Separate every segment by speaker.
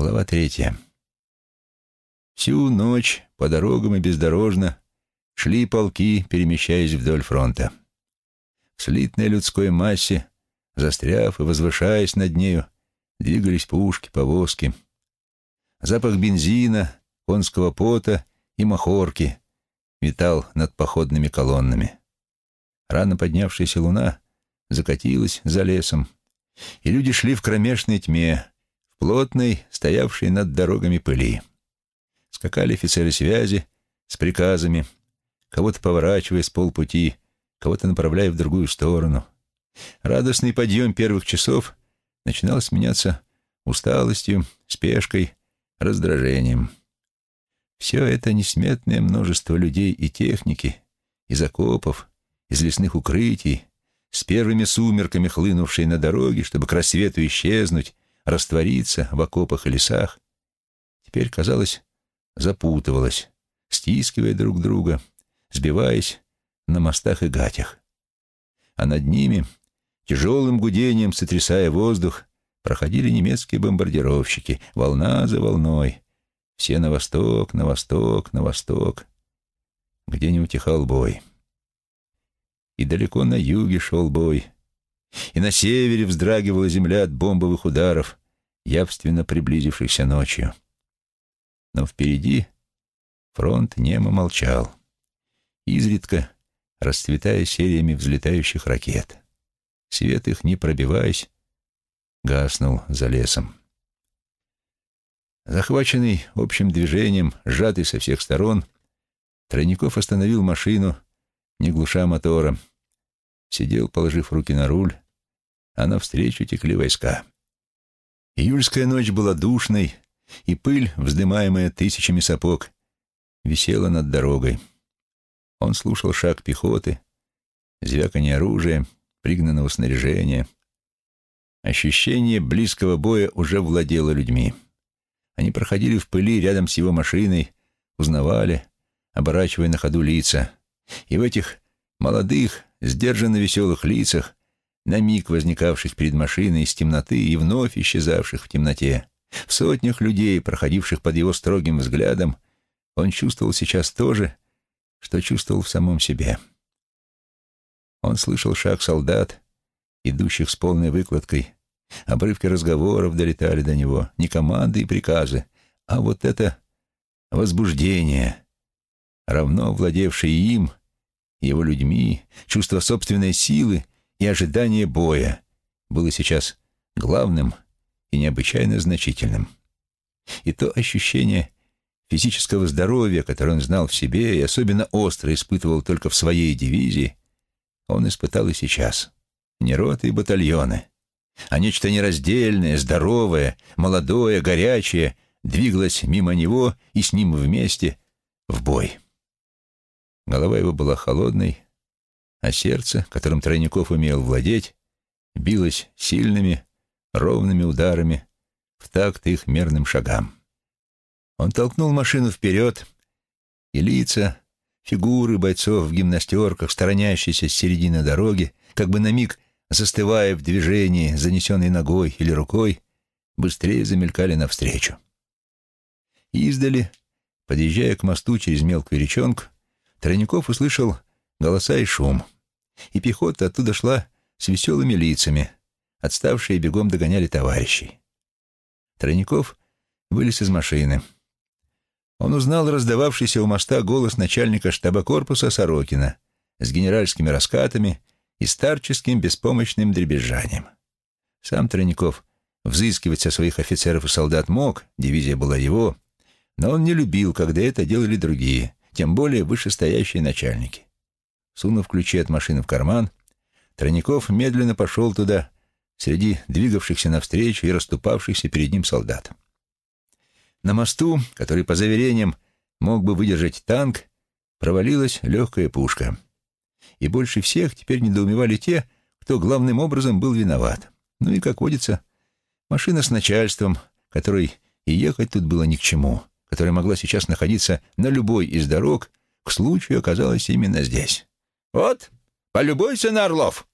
Speaker 1: Глава третья. Всю ночь по дорогам и бездорожно шли полки, перемещаясь вдоль фронта. В слитной людской массе, застряв и возвышаясь над нею, двигались пушки, повозки. Запах бензина, конского пота и махорки витал над походными колоннами. Рано поднявшаяся луна закатилась за лесом, и люди шли в кромешной тьме, плотной, стоявшей над дорогами пыли. Скакали офицеры связи с приказами, кого-то поворачивая с полпути, кого-то направляя в другую сторону. Радостный подъем первых часов начинал сменяться усталостью, спешкой, раздражением. Все это несметное множество людей и техники, из окопов, из лесных укрытий, с первыми сумерками хлынувшей на дороге, чтобы к рассвету исчезнуть, раствориться в окопах и лесах, теперь, казалось, запутывалась, стискивая друг друга, сбиваясь на мостах и гатях. А над ними, тяжелым гудением сотрясая воздух, проходили немецкие бомбардировщики, волна за волной, все на восток, на восток, на восток, где не утихал бой. И далеко на юге шел бой, и на севере вздрагивала земля от бомбовых ударов, явственно приблизившихся ночью. Но впереди фронт немо молчал, изредка расцветая сериями взлетающих ракет. Свет их, не пробиваясь, гаснул за лесом. Захваченный общим движением, сжатый со всех сторон, Тройников остановил машину, не глуша мотора. Сидел, положив руки на руль, а навстречу текли войска. Июльская ночь была душной, и пыль, вздымаемая тысячами сапог, висела над дорогой. Он слушал шаг пехоты, звяканье оружия, пригнанного снаряжения. Ощущение близкого боя уже владело людьми. Они проходили в пыли рядом с его машиной, узнавали, оборачивая на ходу лица. И в этих молодых, сдержанно веселых лицах, на миг возникавших перед машиной из темноты и вновь исчезавших в темноте, в сотнях людей, проходивших под его строгим взглядом, он чувствовал сейчас то же, что чувствовал в самом себе. Он слышал шаг солдат, идущих с полной выкладкой. Обрывки разговоров долетали до него, не команды и приказы, а вот это возбуждение, равно владевшее им, его людьми, чувство собственной силы и ожидание боя, было сейчас главным и необычайно значительным. И то ощущение физического здоровья, которое он знал в себе и особенно остро испытывал только в своей дивизии, он испытал и сейчас. Не роты и батальоны, а нечто нераздельное, здоровое, молодое, горячее двигалось мимо него и с ним вместе в бой. Голова его была холодной, а сердце, которым Тройников умел владеть, билось сильными, ровными ударами в такт их мерным шагам. Он толкнул машину вперед, и лица, фигуры бойцов в гимнастерках, сторонящиеся с середины дороги, как бы на миг застывая в движении, занесенной ногой или рукой, быстрее замелькали навстречу. Издали, подъезжая к мосту через мелкую речонку, Тройников услышал голоса и шум, и пехота оттуда шла с веселыми лицами, отставшие бегом догоняли товарищей. Тройников вылез из машины. Он узнал раздававшийся у моста голос начальника штаба корпуса Сорокина с генеральскими раскатами и старческим беспомощным дребезжанием. Сам Тройников взыскивать со своих офицеров и солдат мог, дивизия была его, но он не любил, когда это делали другие, тем более вышестоящие начальники. Сунув ключи от машины в карман, Тройников медленно пошел туда, среди двигавшихся навстречу и расступавшихся перед ним солдат. На мосту, который, по заверениям, мог бы выдержать танк, провалилась легкая пушка — и больше всех теперь недоумевали те, кто главным образом был виноват. Ну и, как водится, машина с начальством, которой и ехать тут было ни к чему, которая могла сейчас находиться на любой из дорог, к случаю оказалась именно здесь. «Вот, полюбуйся на Орлов!»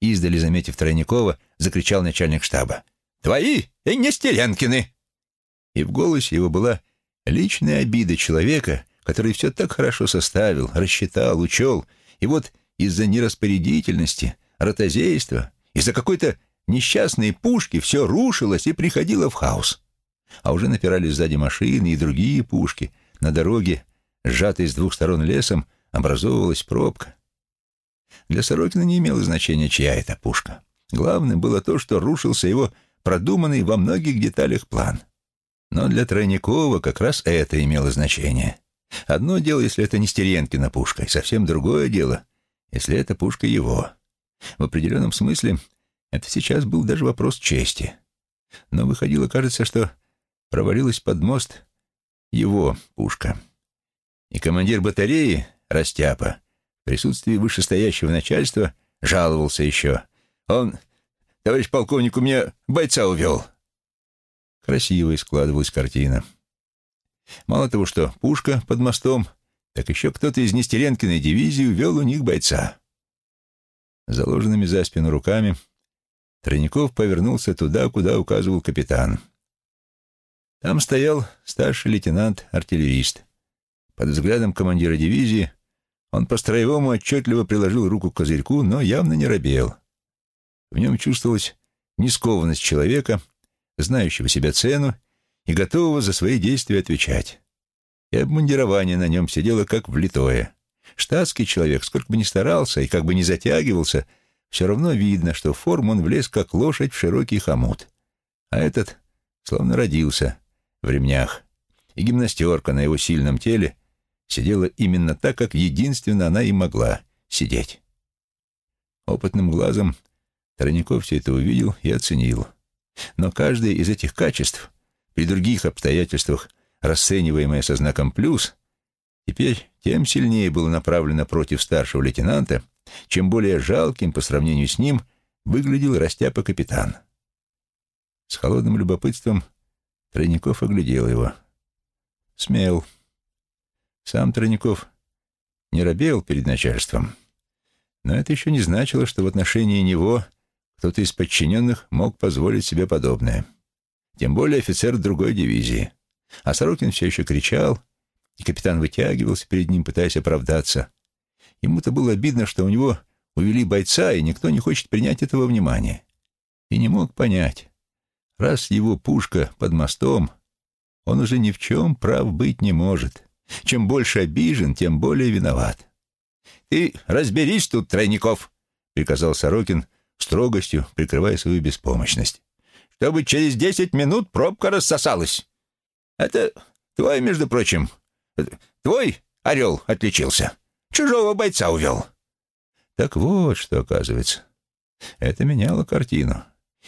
Speaker 1: Издали, заметив Тройникова, закричал начальник штаба. «Твои и не Стеленкины!» и в голосе его была личная обида человека, который все так хорошо составил, рассчитал, учел, и вот из-за нераспорядительности, ротозейства, из-за какой-то несчастной пушки все рушилось и приходило в хаос. А уже напирали сзади машины и другие пушки. На дороге, сжатой с двух сторон лесом, образовывалась пробка. Для Сорокина не имело значения, чья это пушка. Главное было то, что рушился его продуманный во многих деталях план. Но для Тройникова как раз это имело значение. Одно дело, если это не Стеренкина пушка, и совсем другое дело, если это пушка его. В определенном смысле это сейчас был даже вопрос чести. Но выходило, кажется, что провалилась под мост его пушка. И командир батареи, Растяпа, в присутствии вышестоящего начальства, жаловался еще. Он, товарищ полковник, у меня бойца увел. Красивой складывалась картина. Мало того, что пушка под мостом, так еще кто-то из Нестеренкиной дивизии увел у них бойца. Заложенными за спину руками Тройников повернулся туда, куда указывал капитан. Там стоял старший лейтенант-артиллерист. Под взглядом командира дивизии он по-строевому отчетливо приложил руку к козырьку, но явно не робел. В нем чувствовалась нескованность человека, знающего себя цену и готового за свои действия отвечать. И обмундирование на нем сидело как влитое. Штатский человек, сколько бы ни старался и как бы ни затягивался, все равно видно, что в форму он влез, как лошадь в широкий хомут. А этот словно родился в ремнях, и гимнастерка на его сильном теле сидела именно так, как единственно она и могла сидеть. Опытным глазом Тройников все это увидел и оценил. Но каждое из этих качеств при других обстоятельствах, расцениваемое со знаком «плюс», теперь тем сильнее было направлено против старшего лейтенанта, чем более жалким по сравнению с ним выглядел растяпа капитан. С холодным любопытством Тройников оглядел его. Смел. Сам Тройников не робел перед начальством, но это еще не значило, что в отношении него кто-то из подчиненных мог позволить себе подобное тем более офицер другой дивизии. А Сорокин все еще кричал, и капитан вытягивался перед ним, пытаясь оправдаться. Ему-то было обидно, что у него увели бойца, и никто не хочет принять этого внимания. И не мог понять, раз его пушка под мостом, он уже ни в чем прав быть не может. Чем больше обижен, тем более виноват. «Ты разберись тут, Тройников!» — приказал Сорокин строгостью, прикрывая свою беспомощность чтобы через десять минут пробка рассосалась. Это твой, между прочим, твой орел отличился. Чужого бойца увел. Так вот, что оказывается. Это меняло картину.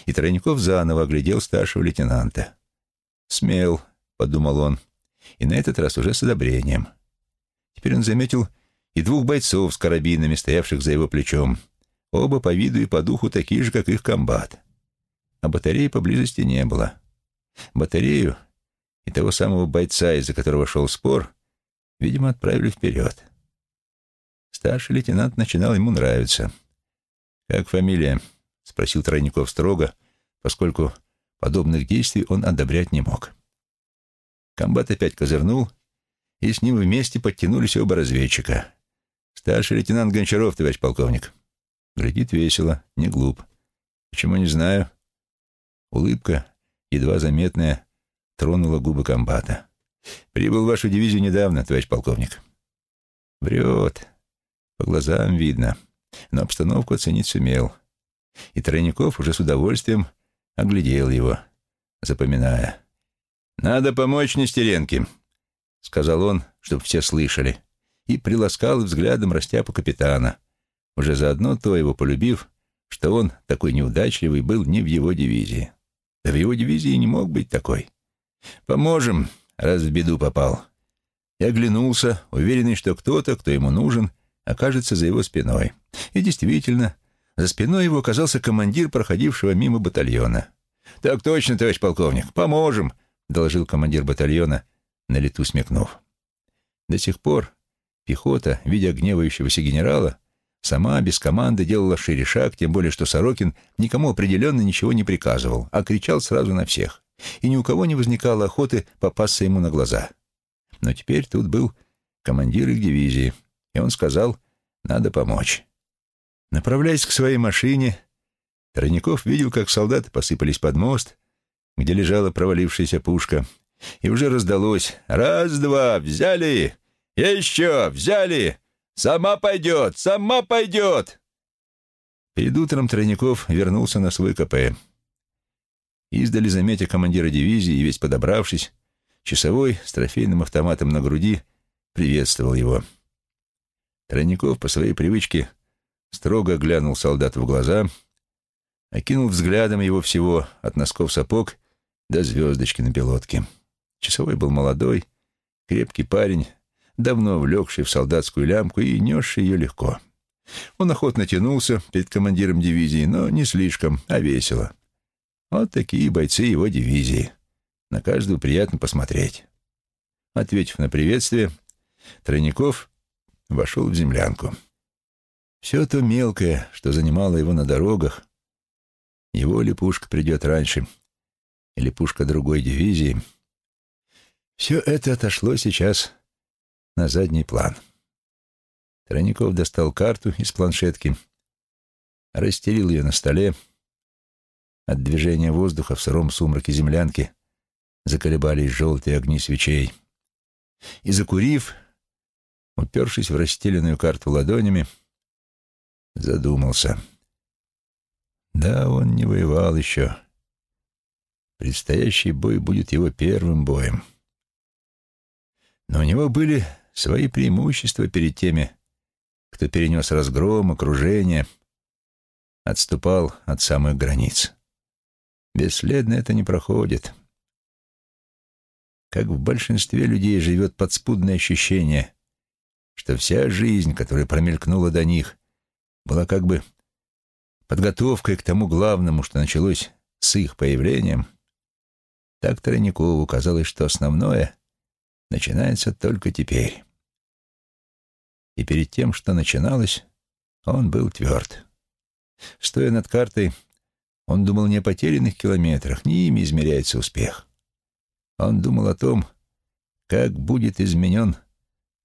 Speaker 1: И Тройников заново оглядел старшего лейтенанта. «Смел», — подумал он, и на этот раз уже с одобрением. Теперь он заметил и двух бойцов с карабинами, стоявших за его плечом. Оба по виду и по духу такие же, как их комбат а батареи поблизости не было. Батарею и того самого бойца, из-за которого шел спор, видимо, отправили вперед. Старший лейтенант начинал ему нравиться. «Как фамилия?» — спросил Тройников строго, поскольку подобных действий он одобрять не мог. Комбат опять козырнул, и с ним вместе подтянулись оба разведчика. «Старший лейтенант Гончаров, товарищ полковник». Глядит весело, не глуп. «Почему не знаю?» Улыбка, едва заметная, тронула губы комбата. «Прибыл в вашу дивизию недавно, товарищ полковник». Врет. По глазам видно. Но обстановку оценить сумел. И Тройников уже с удовольствием оглядел его, запоминая. «Надо помочь Нестеренке», — сказал он, чтобы все слышали, и приласкал взглядом растяпу капитана, уже заодно то его полюбив, что он, такой неудачливый, был не в его дивизии. Да в его дивизии не мог быть такой. Поможем, раз в беду попал. И оглянулся, уверенный, что кто-то, кто ему нужен, окажется за его спиной. И действительно, за спиной его оказался командир проходившего мимо батальона. «Так точно, товарищ полковник, поможем», — доложил командир батальона, на лету смекнув. До сих пор пехота, видя гневающегося генерала, Сама, без команды, делала шире шаг, тем более, что Сорокин никому определенно ничего не приказывал, а кричал сразу на всех. и ни у кого не возникало охоты попасться ему на глаза. Но теперь тут был командир их дивизии, и он сказал, надо помочь. Направляясь к своей машине, Тройников видел, как солдаты посыпались под мост, где лежала провалившаяся пушка, и уже раздалось «Раз-два, взяли! Еще, взяли! Сама пойдет, сама пойдет!» Перед утром Тройников вернулся на свой КП. Издали, заметя командира дивизии и весь подобравшись, часовой с трофейным автоматом на груди приветствовал его. Тройников по своей привычке строго глянул солдату в глаза, окинул взглядом его всего от носков сапог до звездочки на пилотке. Часовой был молодой, крепкий парень, давно влекший в солдатскую лямку и несший ее легко. Он охотно тянулся перед командиром дивизии, но не слишком, а весело. Вот такие бойцы его дивизии. На каждого приятно посмотреть. Ответив на приветствие, Тройников вошел в землянку. Все то мелкое, что занимало его на дорогах, его ли пушка придет раньше, или пушка другой дивизии, все это отошло сейчас на задний план. Тройников достал карту из планшетки, расстелил ее на столе. От движения воздуха в сыром сумраке землянки заколебались желтые огни свечей. И, закурив, упершись в расстеленную карту ладонями, задумался. Да, он не воевал еще. Предстоящий бой будет его первым боем. Но у него были свои преимущества перед теми, кто перенес разгром, окружение, отступал от самых границ. Бесследно это не проходит. Как в большинстве людей живет подспудное ощущение, что вся жизнь, которая промелькнула до них, была как бы подготовкой к тому главному, что началось с их появлением, так Тройникову казалось, что основное начинается только теперь. И перед тем, что начиналось, он был тверд. Стоя над картой, он думал не о потерянных километрах, не ими измеряется успех. Он думал о том, как будет изменен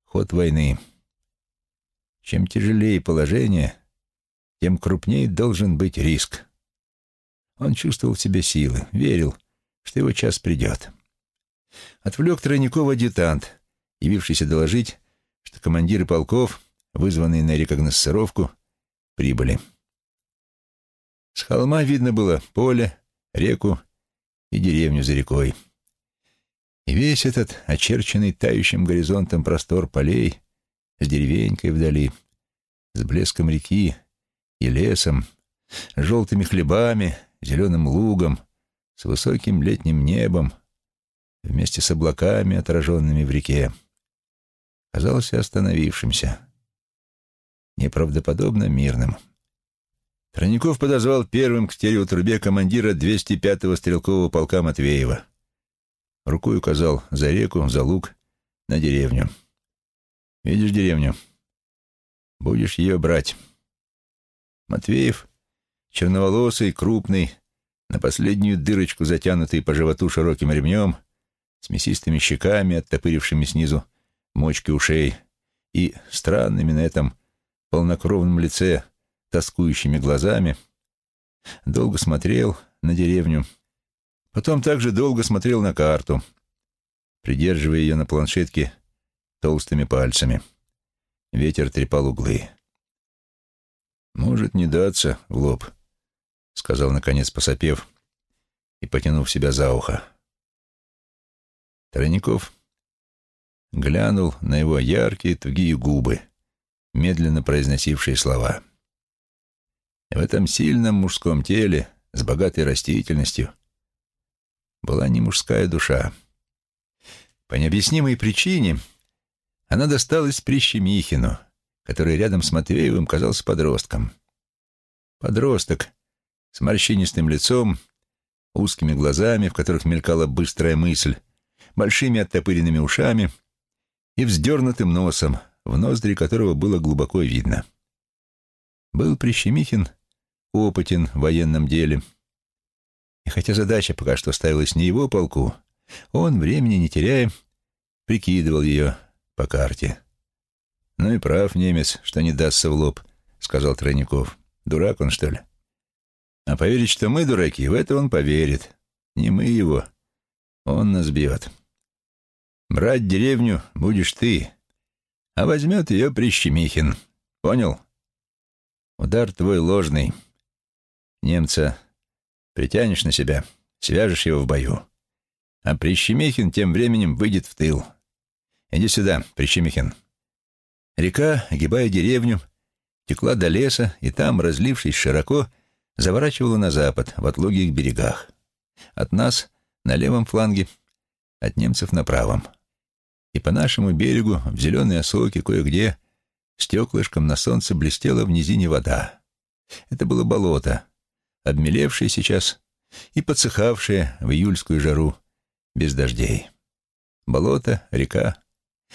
Speaker 1: ход войны. Чем тяжелее положение, тем крупнее должен быть риск. Он чувствовал в себе силы, верил, что его час придет. Отвлек Тройникова адъютант, явившийся доложить, что командиры полков, вызванные на рекогносцировку, прибыли. С холма видно было поле, реку и деревню за рекой. И весь этот очерченный тающим горизонтом простор полей с деревенькой вдали, с блеском реки и лесом, желтыми хлебами, зеленым лугом, с высоким летним небом, вместе с облаками, отраженными в реке, казался остановившимся, неправдоподобно мирным. Тройников подозвал первым к стереотрубе командира 205-го стрелкового полка Матвеева. Рукой указал за реку, за луг, на деревню. «Видишь деревню? Будешь ее брать». Матвеев, черноволосый, крупный, на последнюю дырочку затянутый по животу широким ремнем, с мясистыми щеками, оттопырившими снизу мочки ушей, и странными на этом полнокровном лице тоскующими глазами, долго смотрел на деревню, потом также долго смотрел на карту, придерживая ее на планшетке толстыми пальцами. Ветер трепал углы. «Может не даться в лоб», — сказал, наконец, посопев и потянув себя за ухо. Тройников глянул на его яркие тугие губы, медленно произносившие слова. В этом сильном мужском теле с богатой растительностью была не мужская душа. По необъяснимой причине она досталась Прищемихину, который рядом с Матвеевым казался подростком. Подросток с морщинистым лицом, узкими глазами, в которых мелькала быстрая мысль, большими оттопыренными ушами и вздернутым носом, в ноздри которого было глубоко видно. Был Прищемихин опытен в военном деле. И хотя задача пока что ставилась не его полку, он, времени не теряя, прикидывал ее по карте. «Ну и прав немец, что не дастся в лоб», — сказал Тройников. «Дурак он, что ли?» «А поверить, что мы дураки, в это он поверит. Не мы его. Он нас бьет. Брать деревню будешь ты, а возьмет ее Прищемихин. Понял? Удар твой ложный. Немца притянешь на себя, свяжешь его в бою. А Прищемихин тем временем выйдет в тыл. Иди сюда, Прищемихин. Река, огибая деревню, текла до леса, и там, разлившись широко, заворачивала на запад, в отлогих берегах. От нас на левом фланге, от немцев на правом. И по нашему берегу, в зеленой осоке, кое-где, стеклышком на солнце блестела в низине вода. Это было болото, обмелевшее сейчас и подсыхавшее в июльскую жару без дождей. Болото, река,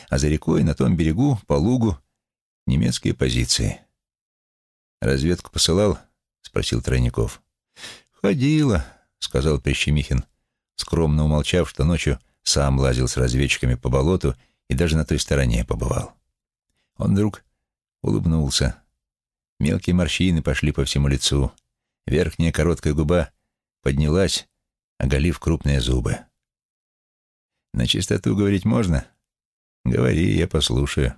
Speaker 1: а за рекой на том берегу, по лугу, немецкие позиции. «Разведку посылал?» — спросил Тройников. «Ходила», — сказал Прищемихин, скромно умолчав, что ночью сам лазил с разведчиками по болоту и даже на той стороне побывал. Он вдруг улыбнулся. Мелкие морщины пошли по всему лицу. Верхняя короткая губа поднялась, оголив крупные зубы. «На чистоту говорить можно?» «Говори, я послушаю».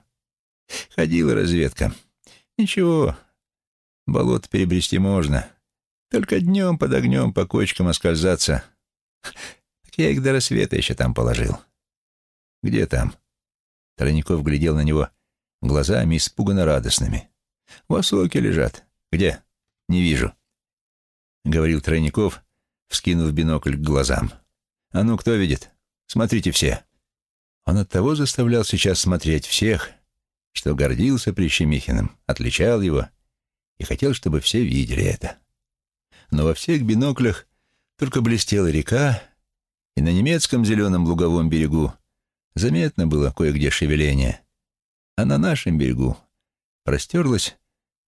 Speaker 1: «Ходила разведка. Ничего, болото перебрести можно. Только днем под огнем по кочкам оскользаться. Так я их до рассвета еще там положил». «Где там?» Тройников глядел на него глазами испуганно радостными. «В осоке лежат. Где? Не вижу», — говорил Тройников, вскинув бинокль к глазам. «А ну, кто видит? Смотрите все». Он оттого заставлял сейчас смотреть всех, что гордился Прищемихиным, отличал его и хотел, чтобы все видели это. Но во всех биноклях только блестела река, и на немецком зеленом луговом берегу заметно было кое-где шевеление, а на нашем берегу простерлось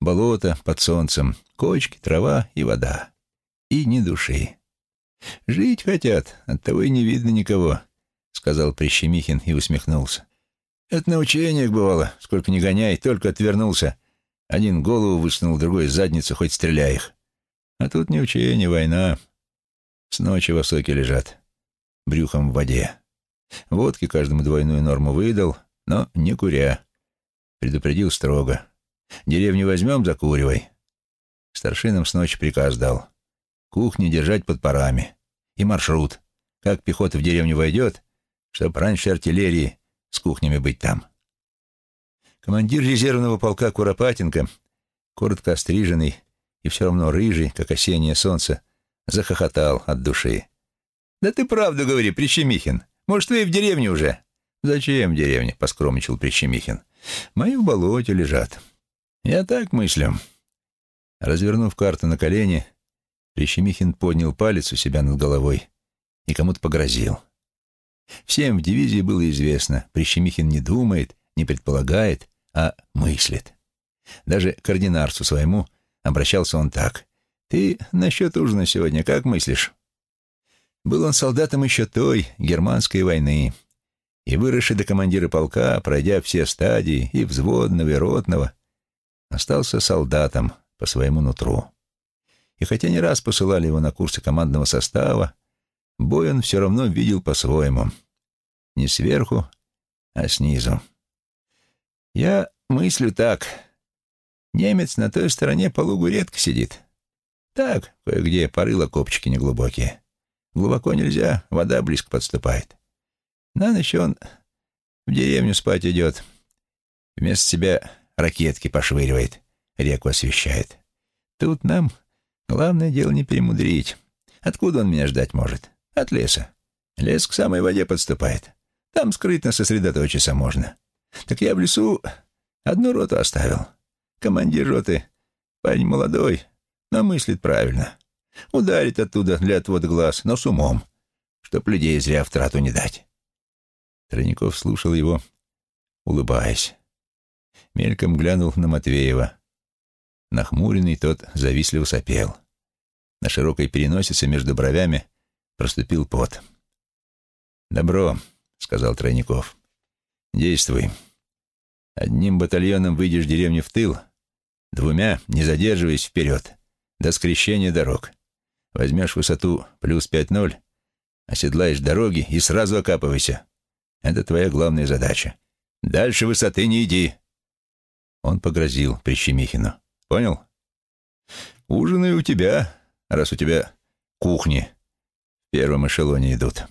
Speaker 1: болото под солнцем, кочки, трава и вода. И ни души. Жить хотят, оттого и не видно никого, — сказал Прищемихин и усмехнулся. «Это на учениях бывало, сколько не гоняй, только отвернулся. Один голову высунул, другой задницу, хоть стреляй их. А тут не учение, война. С ночи в осоке лежат, брюхом в воде. Водки каждому двойную норму выдал, но не куря. Предупредил строго. Деревню возьмем, закуривай. Старшинам с ночи приказ дал. Кухни держать под парами. И маршрут. Как пехота в деревню войдет, чтоб раньше артиллерии с кухнями быть там. Командир резервного полка Куропатенко, коротко остриженный и все равно рыжий, как осеннее солнце, захохотал от души. «Да ты правду говори, Прищемихин. Может, вы и в деревне уже?» «Зачем в деревне?» — поскромничал Прищемихин. «Мои в болоте лежат. Я так мыслю». Развернув карту на колени, Прищемихин поднял палец у себя над головой и кому-то погрозил. Всем в дивизии было известно, Прищемихин не думает, не предполагает, а мыслит. Даже к ординарцу своему обращался он так. «Ты насчет ужина сегодня как мыслишь?» Был он солдатом еще той германской войны, и, выросший до командира полка, пройдя все стадии, и взводного, и ротного, остался солдатом по своему нутру. И хотя не раз посылали его на курсы командного состава, Бой он все равно видел по-своему. Не сверху, а снизу. Я мыслю так. Немец на той стороне по лугу редко сидит. Так, кое-где порыло копчики неглубокие. Глубоко нельзя, вода близко подступает. На ночь он в деревню спать идет. Вместо себя ракетки пошвыривает, реку освещает. Тут нам главное дело не перемудрить. Откуда он меня ждать может? От леса. Лес к самой воде подступает. Там скрытно сосредоточиться можно. Так я в лесу одну роту оставил. Командир роты парень молодой, но мыслит правильно. Ударит оттуда для отвода глаз, но с умом, чтоб людей зря в трату не дать. Тройников слушал его, улыбаясь. Мельком глянул на Матвеева. Нахмуренный тот завистливо сопел. На широкой переносице между бровями проступил пот. «Добро», — сказал Тройников. «Действуй. Одним батальоном выйдешь деревни в тыл, двумя, не задерживаясь, вперед, до скрещения дорог. Возьмешь высоту плюс пять ноль, оседлаешь дороги и сразу окапывайся. Это твоя главная задача. Дальше высоты не иди». Он погрозил Прищемихину. «Понял? Ужины у тебя, раз у тебя кухни в первом эшелоне идут».